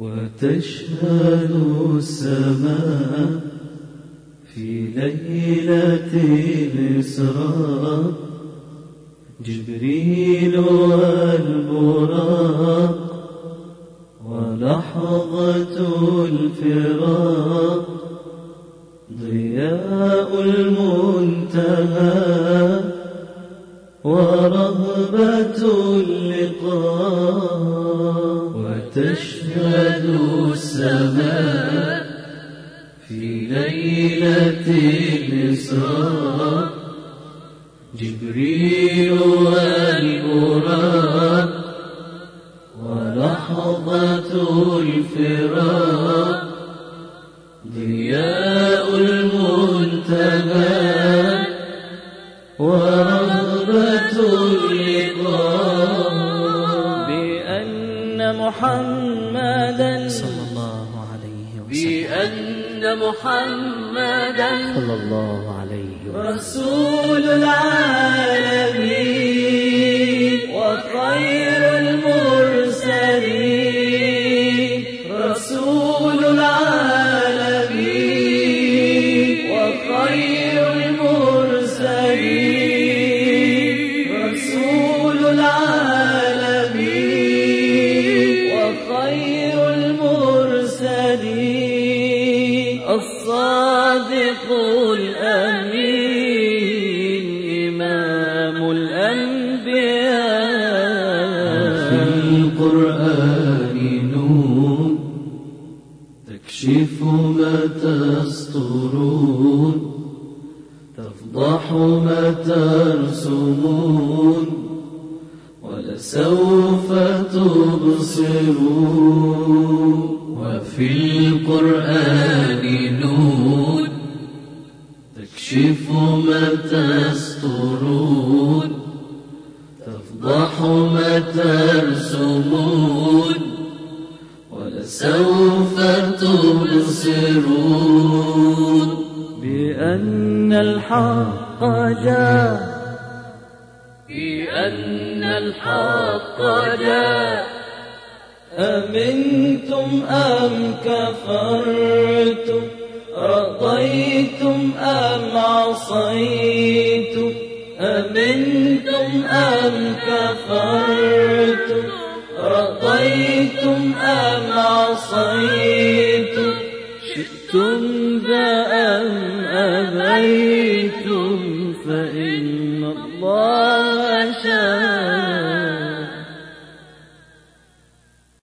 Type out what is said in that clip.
وتشهد السماء في ليلة الإسراء. جبريل والبراق ولحظة الفراق ضياء المنتهى ورغبة اللقاء. وتشهد السماء في ليلة الإسراء جبريل والبراق ولحظة الفراق. ضياء المنتهى ورغبة اللقاء. بأن محمدا بأن محمدا صلى الله عليه وسلم. رسول العالمين وخير المرسلين. رسول العالمين وخير المرسلين. رسول العالمين وخير تكشف ما تسترون تفضح ما ترسمون ولسوف تبصرون. وفي القرآن نور تكشف ما تسترون تفضح ما ترسمون ولسوف تبصرون. بأن الحق جاء. بأن الحق جاء. أمنتم أم كفرتم؟ رضيتم أم عصيتم؟ أمنتم أم كفرتم؟ شئتم ذا أم أبيتم فإن الله